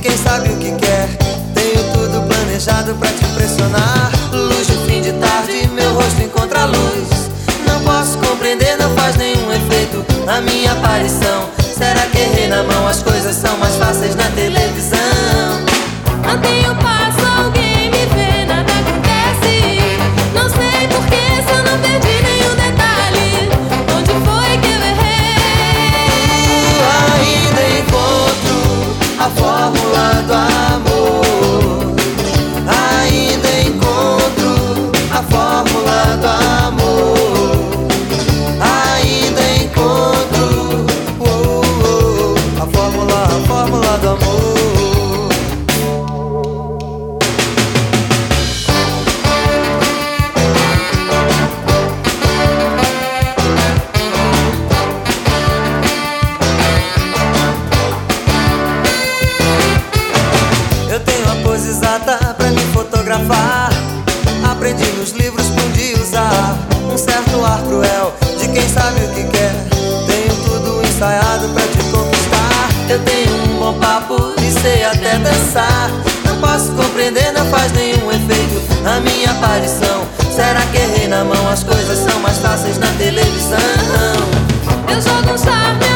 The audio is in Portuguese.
quem sabe o que quer. Tenho tudo planejado pra te impressionar. Luz de fim de tarde, meu rosto encontra luz. Não posso compreender, não faz nenhum efeito a minha aparição. Será que errei na mão? As coisas são mais fáceis dançar. Não posso compreender, não faz nenhum efeito a minha aparição. Será que errei na mão? As coisas são mais fáceis na televisão. Eu jogo um charme